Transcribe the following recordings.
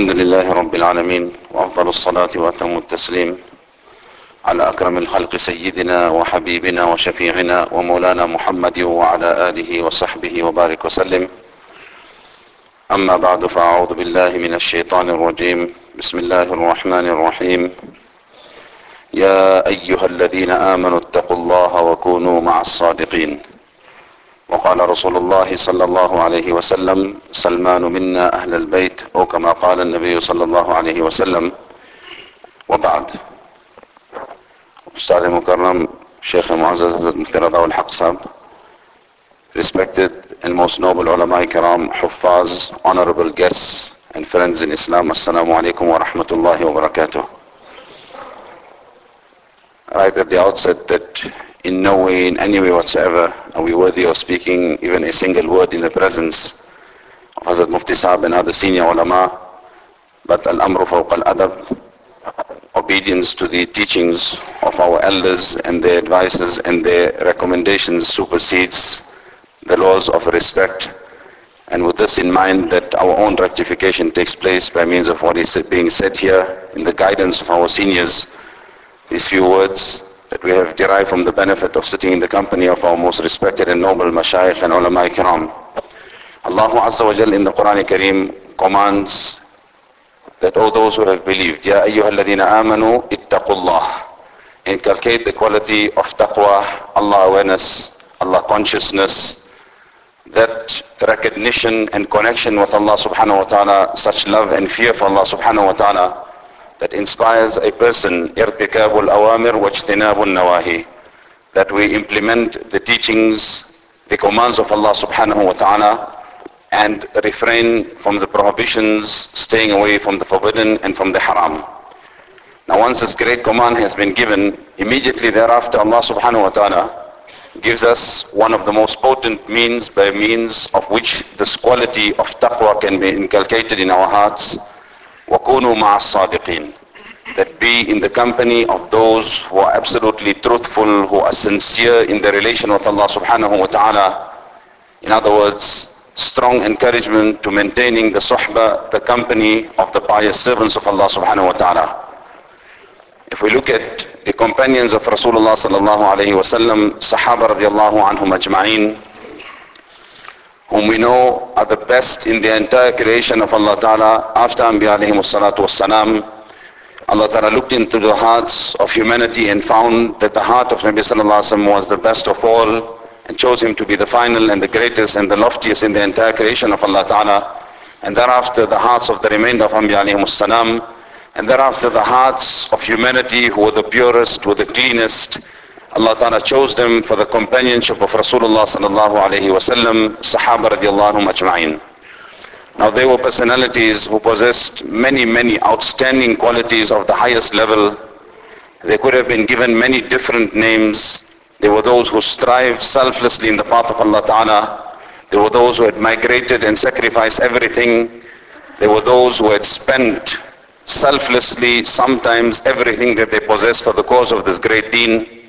الحمد لله رب العالمين وأفضل الصلاة وأتم التسليم على أكرم الخلق سيدنا وحبيبنا وشفيعنا ومولانا محمد وعلى آله وصحبه وبارك وسلم. أما بعد فأعوذ بالله من الشيطان الرجيم. بسم الله الرحمن الرحيم. يا أيها الذين آمنوا اتقوا الله وكونوا مع الصادقين. وقال رسول الله صلى الله عليه وسلم سلمان منا أهل البيت أو كما قال النبي صلى الله عليه وسلم وبعد أستاذ مكرم شيخ معزز حضرت مفتي رضا الحق صاحب respected and most noble ulama kiram حفاظ honorable guests and friends in Islam assalamu alaikum wa rahmatullahi wa barakatuh right at the outset that in no way, in any way whatsoever, are we worthy of speaking even a single word in the presence of Hazrat Mufti Sahib and other senior ulama. But al-amru fawq al-adab, obedience to the teachings of our elders and their advices and their recommendations supersedes the laws of respect. And with this in mind that our own rectification takes place by means of what is being said here in the guidance of our seniors, these few words that we have derived from the benefit of sitting in the company of our most respected and noble mashayikh and ulama kiram. Allah Azza wa Jal in the Quran Kareem commands that all those who have believed, Ya ayyuhalladhina amanu ittaqullah. Inculcate the quality of taqwa, Allah awareness, Allah consciousness, that recognition and connection with Allah subhanahu wa ta'ala, such love and fear for Allah subhanahu wa ta'ala, that inspires a person irtikab al-awamir wa nawahi that we implement the teachings the commands of Allah subhanahu wa ta'ala and refrain from the prohibitions staying away from the forbidden and from the haram. Now once this great command has been given immediately thereafter Allah subhanahu wa ta'ala gives us one of the most potent means by means of which this quality of taqwa can be inculcated in our hearts وَكُونُوا مَعَ الصَّادِقِينَ That be in the company of those who are absolutely truthful, who are sincere in their relation with Allah subhanahu wa ta'ala. In other words, strong encouragement to maintaining the suhbah, the company of the pious servants of Allah subhanahu wa ta'ala. If we look at the companions of Rasulullah sallallahu alayhi wa sallam, Sahaba radiallahu anhum ajma'een, whom we know are the best in the entire creation of Allah Ta'ala after Anbiya alayhi salatu wassalam. Allah Ta'ala looked into the hearts of humanity and found that the heart of Nabi Sallallahu Alaihi Wasallam was the best of all and chose him to be the final and the greatest and the loftiest in the entire creation of Allah Ta'ala. And thereafter the hearts of the remainder of Anbiya alayhi salam and thereafter the hearts of humanity who were the purest, were the cleanest, Allah Ta'ala chose them for the companionship of Rasulullah sallallahu alayhi wasallam, Sahaba radiallahu ajma'in. Now they were personalities who possessed many, many outstanding qualities of the highest level. They could have been given many different names. They were those who strived selflessly in the path of Allah Ta'ala. They were those who had migrated and sacrificed everything. They were those who had spent selflessly sometimes everything that they possessed for the cause of this great deen.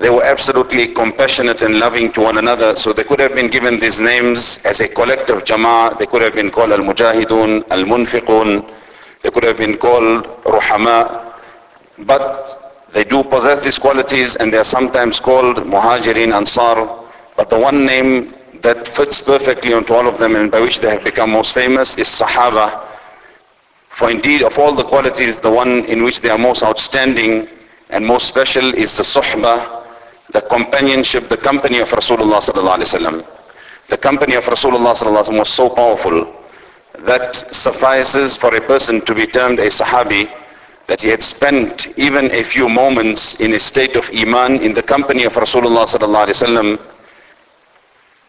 They were absolutely compassionate and loving to one another. So they could have been given these names as a collective jama'ah. They could have been called al-mujahidun, al-munfiqun. They could have been called ruhama. But they do possess these qualities and they are sometimes called muhajirin, ansar. But the one name that fits perfectly onto all of them and by which they have become most famous is sahaba. For indeed of all the qualities, the one in which they are most outstanding and most special is the suhbah, the companionship, the company of Rasulullah sallallahu alaihi wasallam. The company of Rasulullah sallallahu alaihi wasallam was so powerful that suffices for a person to be termed a sahabi that he had spent even a few moments in a state of iman in the company of Rasulullah sallallahu alaihi wasallam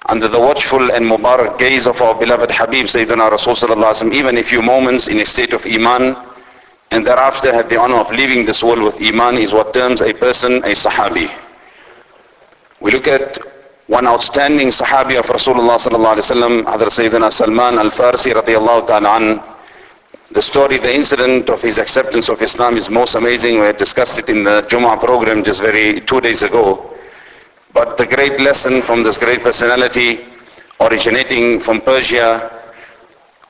under the watchful and mubarak gaze of our beloved Habib Sayyidina Rasul sallallahu alaihi wasallam even a few moments in a state of iman and thereafter had the honor of leaving this world with iman is what terms a person a sahabi. We look at one outstanding Sahabi of Rasulullah sallallahu alaihi wasallam, Hadrat Sayyidina Salman al-Farsi radiyallahu ta'ala an. The story, the incident of his acceptance of Islam is most amazing. We had discussed it in the Jummah program just very two days ago. But the great lesson from this great personality originating from Persia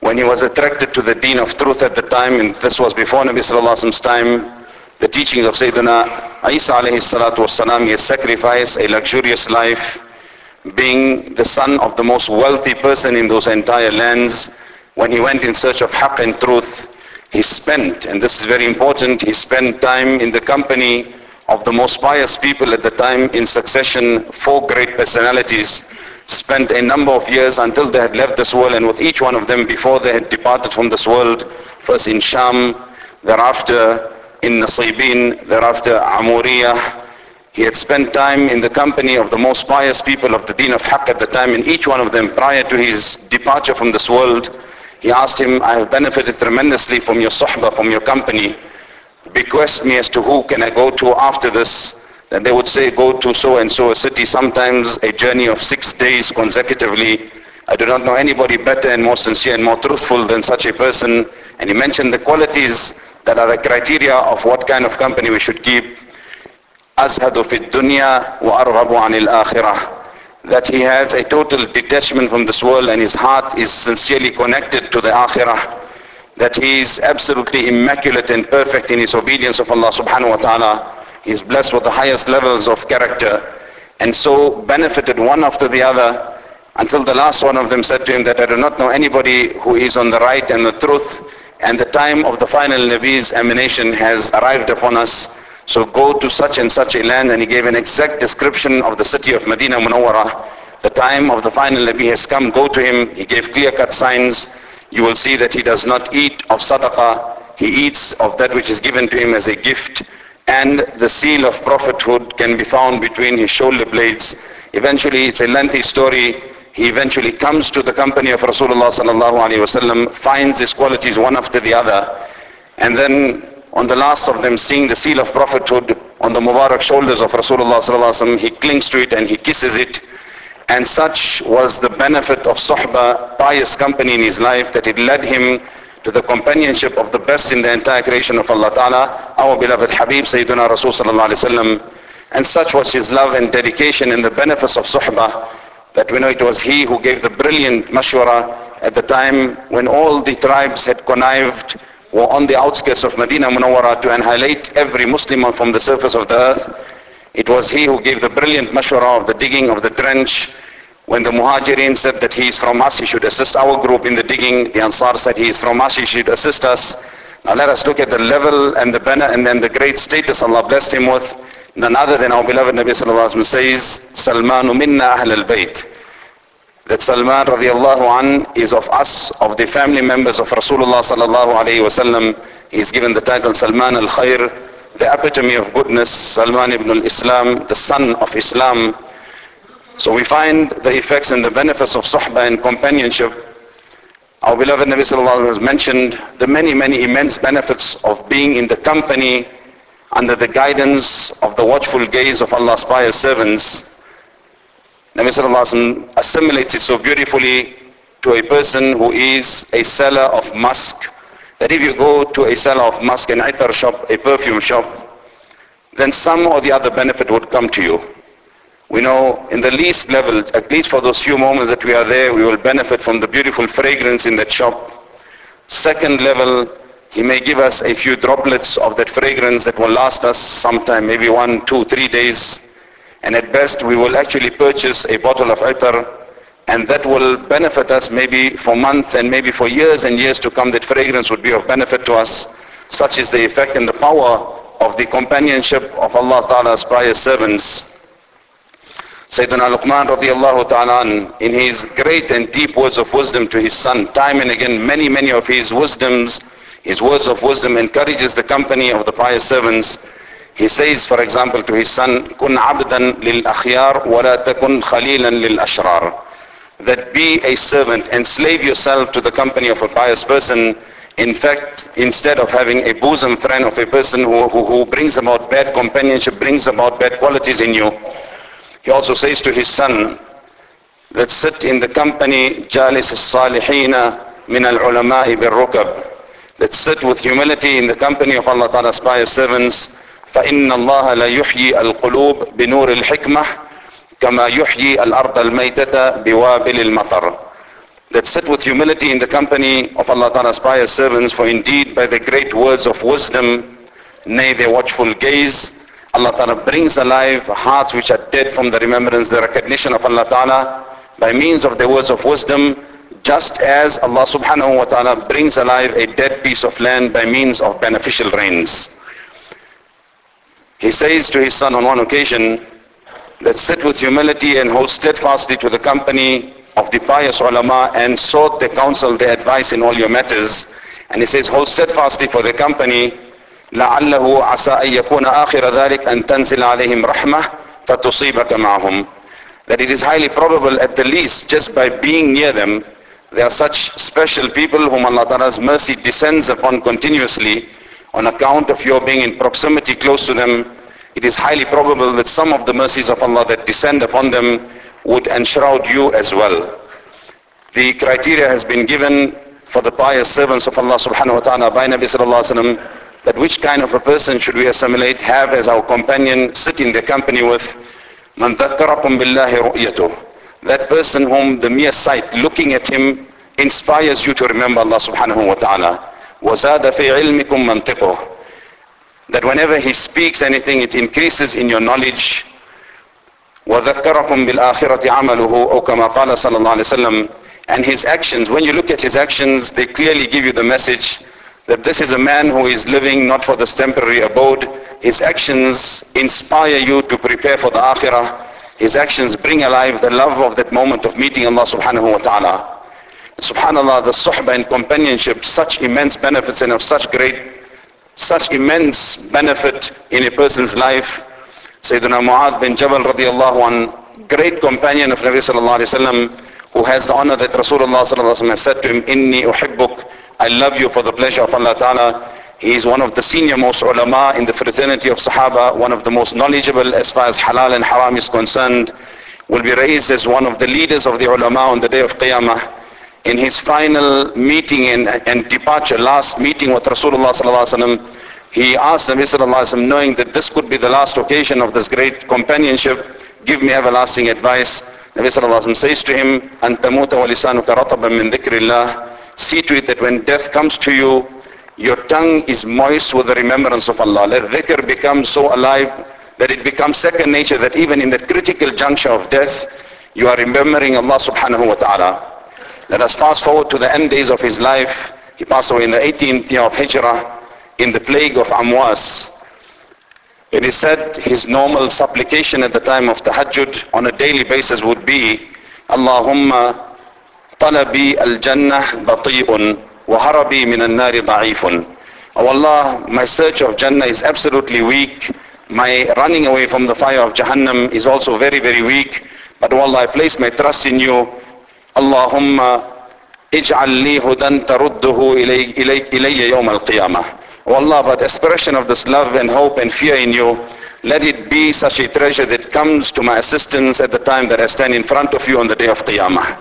when he was attracted to the deen of truth at the time, and this was before Nabi Sallallahu Alaihi Wasallam's time, the teachings of Sayyidina Isa alayhi salatu wasalam, he sacrificed a luxurious life, being the son of the most wealthy person in those entire lands. When he went in search of haqq and truth, he spent, and this is very important, he spent time in the company of the most pious people at the time in succession, four great personalities, spent a number of years until they had left this world and with each one of them before they had departed from this world, first in Sham, thereafter in Nasibin, thereafter Amuriyah. He had spent time in the company of the most pious people of the deen of Haqq at the time and each one of them prior to his departure from this world, he asked him, I have benefited tremendously from your suhbah, from your company. Bequest me as to who can I go to after this. Then they would say, go to so and so a city, sometimes a journey of six days consecutively. I do not know anybody better and more sincere and more truthful than such a person. And he mentioned the qualities that are the criteria of what kind of company we should keep. أزهد في الدنيا وأرغب عن الآخرة that he has a total detachment from this world and his heart is sincerely connected to the akhirah that he is absolutely immaculate and perfect in his obedience of Allah subhanahu wa ta'ala he is blessed with the highest levels of character and so benefited one after the other until the last one of them said to him that I do not know anybody who is on the right and the truth and the time of the final Nabi's emanation has arrived upon us. So go to such and such a land and he gave an exact description of the city of Medina Munawwara. The time of the final Nabi has come, go to him. He gave clear-cut signs. You will see that he does not eat of sadaqah. He eats of that which is given to him as a gift. And the seal of prophethood can be found between his shoulder blades. Eventually, it's a lengthy story he eventually comes to the company of Rasulullah sallallahu alaihi wasallam, finds his qualities one after the other, and then on the last of them, seeing the seal of prophethood on the Mubarak shoulders of Rasulullah sallallahu alaihi wasallam, he clings to it and he kisses it. And such was the benefit of Suhbah, pious company in his life, that it led him to the companionship of the best in the entire creation of Allah Ta'ala, our beloved Habib Sayyidina Rasul sallallahu alaihi wasallam. And such was his love and dedication in the benefits of Suhbah that we know it was he who gave the brilliant mashwara at the time when all the tribes had connived were on the outskirts of Medina Munawwara to annihilate every Muslim from the surface of the earth. It was he who gave the brilliant mashwara of the digging of the trench. When the Muhajirin said that he is from us, he should assist our group in the digging. The Ansar said he is from us, he should assist us. Now let us look at the level and the banner and then the great status Allah blessed him with none other than our beloved Nabi Sallallahu Alaihi Wasallam says, Salmanu minna ahl al-bayt. That Salman radiallahu an is of us, of the family members of Rasulullah Sallallahu Alaihi Wasallam. He is given the title Salman al-Khair, the epitome of goodness, Salman ibn al-Islam, the son of Islam. So we find the effects and the benefits of suhbah and companionship. Our beloved Nabi Sallallahu Alaihi Wasallam has mentioned the many, many immense benefits of being in the company under the guidance of the watchful gaze of Allah's pious servants. Nabi Sallallahu assimilates so beautifully to a person who is a seller of musk. That if you go to a seller of musk, an itar shop, a perfume shop, then some or the other benefit would come to you. We know in the least level, at least for those few moments that we are there, we will benefit from the beautiful fragrance in that shop. Second level, he may give us a few droplets of that fragrance that will last us sometime, maybe one, two, three days. And at best, we will actually purchase a bottle of itar and that will benefit us maybe for months and maybe for years and years to come. That fragrance would be of benefit to us. Such is the effect and the power of the companionship of Allah Ta'ala's pious servants. Sayyidina Luqman radiallahu ta'ala in his great and deep words of wisdom to his son, time and again, many, many of his wisdoms, his words of wisdom encourages the company of the pious servants. He says, for example, to his son, كن عبدا للأخيار ولا تكن خليلا للأشرار. That be a servant, enslave yourself to the company of a pious person. In fact, instead of having a bosom friend of a person who, who, who brings about bad companionship, brings about bad qualities in you, he also says to his son, let's sit in the company جالس الصالحين من العلماء بالركب. Let's sit with humility in the company of Allah Ta'ala's pious servants. فإن الله لا يحيي القلوب بنور الحكمة كما يحيي الأرض الميتة بوابل المطر. that sit with humility in the company of Allah Ta'ala's pious servants, for indeed by the great words of wisdom, nay their watchful gaze, Allah Ta'ala brings alive hearts which are dead from the remembrance, the recognition of Allah Ta'ala by means of the words of wisdom, just as Allah Subhanahu wa Ta'ala brings alive a dead piece of land by means of beneficial rains. He says to his son on one occasion that sit with humility and hold steadfastly to the company of the pious ulama and sought their counsel, their advice in all your matters. And he says, hold steadfastly for the company لعله عسى أن يكون آخر ذلك أن تنزل عليهم رحمة فتصيبك معهم that it is highly probable at the least just by being near them there are such special people whom Allah Ta'ala's mercy descends upon continuously on account of your being in proximity close to them it is highly probable that some of the mercies of Allah that descend upon them would enshroud you as well the criteria has been given for the pious servants of Allah subhanahu wa ta'ala by Nabi sallallahu alaihi wasallam that which kind of a person should we assimilate, have as our companion, sit in the company with, مَنْ ذَكَّرَكُمْ بِاللَّهِ رُؤْيَتُهُ That person whom the mere sight, looking at him, inspires you to remember Allah subhanahu wa ta'ala. وَزَادَ فِي عِلْمِكُمْ مَنْطِقُهُ That whenever he speaks anything, it increases in your knowledge. وَذَكَّرَكُمْ بِالْآخِرَةِ عَمَلُهُ أو كما قال صلى الله عليه وسلم And his actions, when you look at his actions, they clearly give you the message that this is a man who is living not for this temporary abode. His actions inspire you to prepare for the akhirah. His actions bring alive the love of that moment of meeting Allah subhanahu wa ta'ala. Subhanallah, the suhbah and companionship, such immense benefits and of such great, such immense benefit in a person's life. Sayyidina Mu'adh bin Jabal radiallahu an, great companion of Nabi sallallahu alayhi wa who has the honor that Rasulullah sallallahu alayhi wa has said to him, Inni uhibbuk, I love you for the pleasure of Allah Ta'ala. He is one of the senior most ulama in the fraternity of Sahaba, one of the most knowledgeable as far as halal and haram is concerned, will be raised as one of the leaders of the ulama on the day of Qiyamah. In his final meeting and, and departure, last meeting with Rasulullah Sallallahu Alaihi Wasallam, he asked Nabi Sallallahu Alaihi Wasallam, knowing that this could be the last occasion of this great companionship, give me everlasting advice. Nabi Sallallahu Alaihi Wasallam says to him, أَن تَمُوتَ وَلِسَانُكَ رَطَبًا مِّن ذِكْرِ اللَّهِ See to it that when death comes to you, your tongue is moist with the remembrance of Allah. Let dhikr become so alive that it becomes second nature that even in the critical juncture of death, you are remembering Allah subhanahu wa ta'ala. Let us fast forward to the end days of his life. He passed away in the 18th year of Hijrah in the plague of Amwas. It is said his normal supplication at the time of tahajjud on a daily basis would be, Allahumma talabi al-jannah bati'un وهربي من النار ضعيف Oh Allah, my search of Jannah is absolutely weak. My running away from the fire of Jahannam is also very, very weak. But oh Allah, I place my trust in you. Allahumma اجعل لي هدى ترده إلي, إلي, إلي يوم القيامة. Oh Allah, but expression of this love and hope and fear in you, let it be such a treasure that comes to my assistance at the time that I stand in front of you on the day of Qiyamah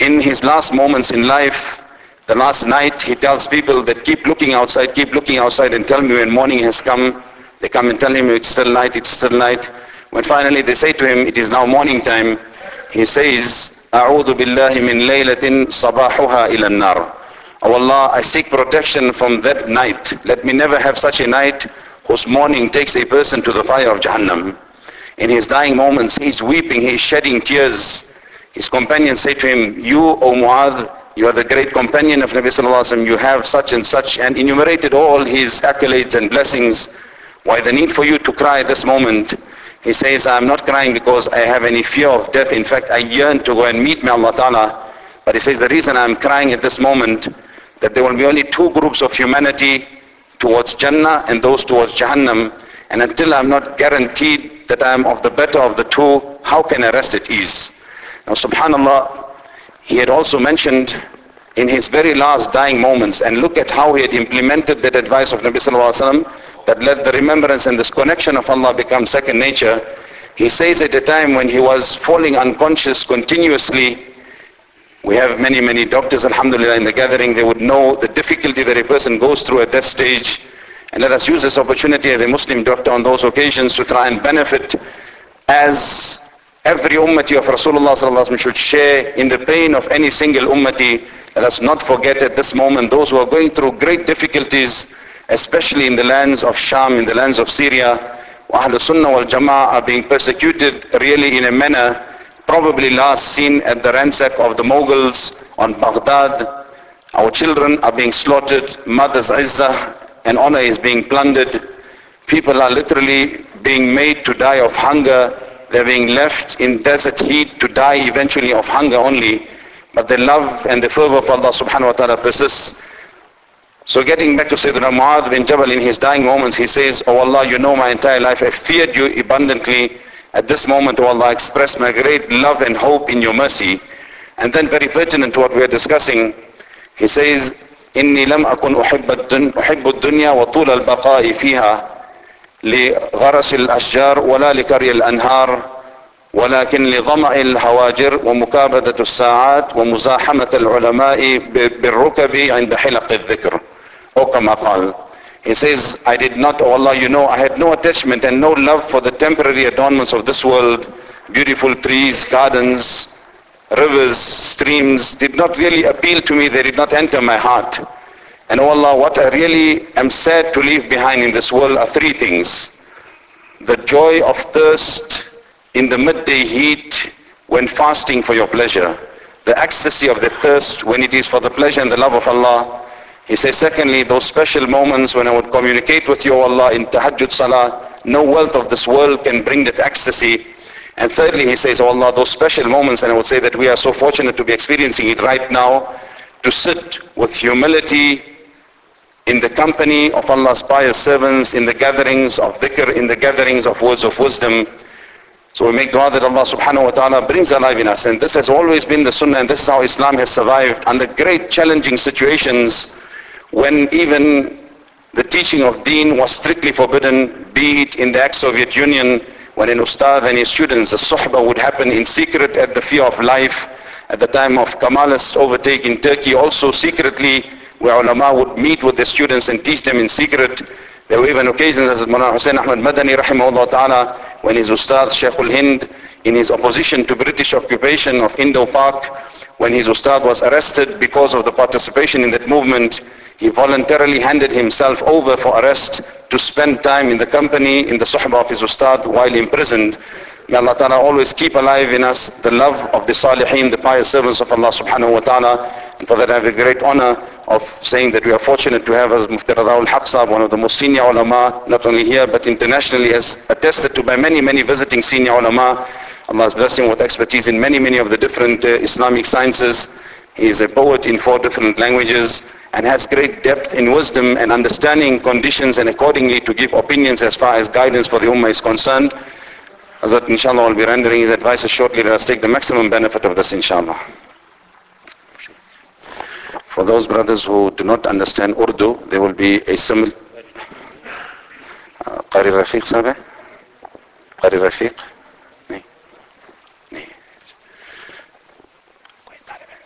in his last moments in life, the last night, he tells people that keep looking outside, keep looking outside and tell me when morning has come. They come and tell him it's still night, it's still night. When finally they say to him, it is now morning time, he says, أعوذ بالله من ليلة صباحها إلى النار. Oh Allah, I seek protection from that night. Let me never have such a night whose morning takes a person to the fire of Jahannam. In his dying moments, he's weeping, he's shedding tears. His companions say to him, you, O Mu'adh, you are the great companion of Nabi Sallallahu Alaihi Wasallam, you have such and such, and enumerated all his accolades and blessings. Why the need for you to cry this moment? He says, I'm not crying because I have any fear of death. In fact, I yearn to go and meet my Allah Ta'ala. But he says, the reason I'm crying at this moment, that there will be only two groups of humanity towards Jannah and those towards Jahannam. And until I'm not guaranteed that I'm of the better of the two, how can I rest at ease? Now subhanallah, he had also mentioned in his very last dying moments and look at how he had implemented that advice of Nabi Sallallahu Alaihi Wasallam that let the remembrance and this connection of Allah become second nature. He says at a time when he was falling unconscious continuously, we have many, many doctors, alhamdulillah, in the gathering. They would know the difficulty that a person goes through at that stage. And let us use this opportunity as a Muslim doctor on those occasions to try and benefit as every ummati of Rasulullah should share in the pain of any single ummati. Let us not forget at this moment those who are going through great difficulties, especially in the lands of Sham, in the lands of Syria. Ahlul Sunnah wal Jama'ah are being persecuted really in a manner probably last seen at the ransack of the Mughals on Baghdad. Our children are being slaughtered, mothers' izzah and honor is being plundered. People are literally being made to die of hunger. They're being left in desert heat to die eventually of hunger only. But the love and the fervor of Allah subhanahu wa ta'ala persists. So getting back to Sayyidina Mu'adh bin Jabal in his dying moments, he says, Oh Allah, you know my entire life. I feared you abundantly. At this moment, oh Allah, I express my great love and hope in your mercy. And then very pertinent to what we are discussing, he says, إني لم أكن أحب الدنيا, أحب الدنيا وطول البقاء فيها لغرس الأشجار ولا لكري الأنهار ولكن لظمأ الهواجر ومكابدة الساعات ومزاحمة العلماء بالركب عند حلق الذكر أو كما قال He says, I did not, oh Allah, you know, I had no attachment and no love for the temporary adornments of this world, beautiful trees, gardens, rivers, streams, did not really appeal to me, they did not enter my heart. And oh Allah, what I really am sad to leave behind in this world are three things. The joy of thirst in the midday heat when fasting for your pleasure. The ecstasy of the thirst when it is for the pleasure and the love of Allah. He says, secondly, those special moments when I would communicate with you, O Allah, in tahajjud salah, no wealth of this world can bring that ecstasy. And thirdly, he says, Oh Allah, those special moments, and I would say that we are so fortunate to be experiencing it right now, to sit with humility in the company of Allah's pious servants, in the gatherings of dhikr, in the gatherings of words of wisdom. So we make dua that Allah subhanahu wa ta'ala brings alive in us. And this has always been the sunnah, and this is how Islam has survived under great challenging situations when even the teaching of deen was strictly forbidden, be it in the ex-Soviet Union, when an ustad and his students, the suhbah would happen in secret at the fear of life. At the time of Kemalist overtake in Turkey, also secretly, where ulama would meet with the students and teach them in secret. There were even occasions, as Mullah Hussein Ahmad Madani, rahimahullah ta'ala, when his ustad, Shaykh al-Hind, in his opposition to British occupation of Indo-Pak, when his ustad was arrested because of the participation in that movement, he voluntarily handed himself over for arrest to spend time in the company, in the suhbah of his ustad while imprisoned. May Allah Ta'ala always keep alive in us the love of the salihin, the pious servants of Allah Subhanahu wa Ta'ala. And for that I have the great honor of saying that we are fortunate to have as Mufti Radaul Haq one of the most senior ulama, not only here but internationally as attested to by many, many visiting senior ulama. Allah has blessed him with expertise in many, many of the different uh, Islamic sciences. He is a poet in four different languages and has great depth in wisdom and understanding conditions and accordingly to give opinions as far as guidance for the Ummah is concerned. Hazrat inshallah will be rendering his advices shortly. Let us take the maximum benefit of this inshallah. For those brothers who do not understand Urdu, there will be a similar... Uh, Qari Rafiq Sabe? Qari Rafiq?